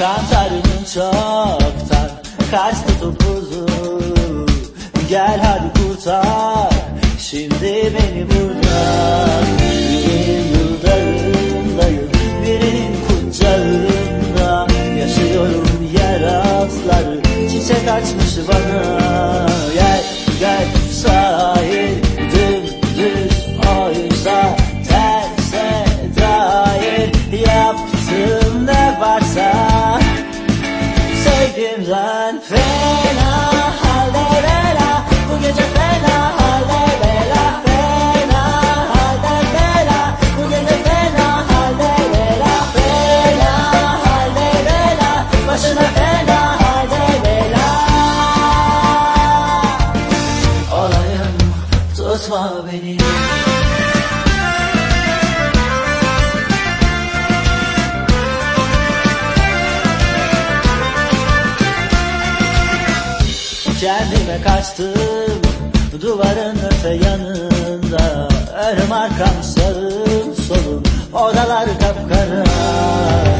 Kantarımın çoktan kaç tutup Gel hadi kurtar şimdi beni buradan Kendime kaçtım duvarın öte yanında. Önüm arkam sağım solum odalar kapkara.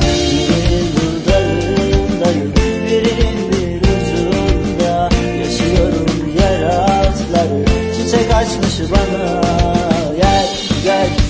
Birinin dudağındayım birinin bir ucunda. Yaşıyorum yer altları çiçek açmış bana. Gel gel.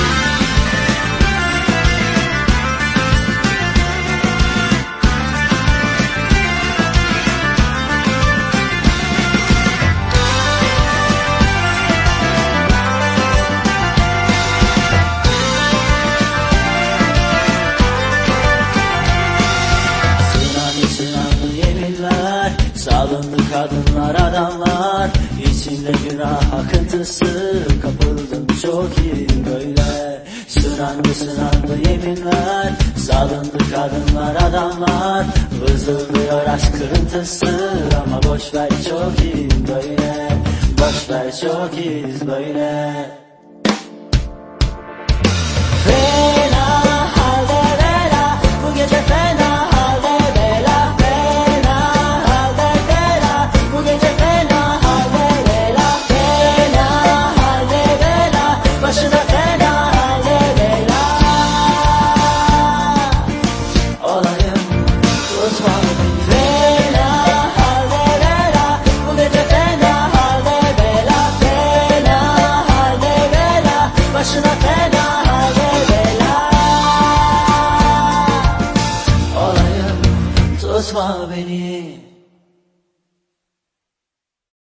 Salındı kadınlar adamlar. İçinde günah akıntısı. Kapıldım çok iyi böyle. Sırandı sırandı yeminler Salındı kadınlar adamlar. Vızıldıyor aşk kırıntısı. Ama boşver çok iyi böyle. Boşver çok iyi böyle. bozma beni.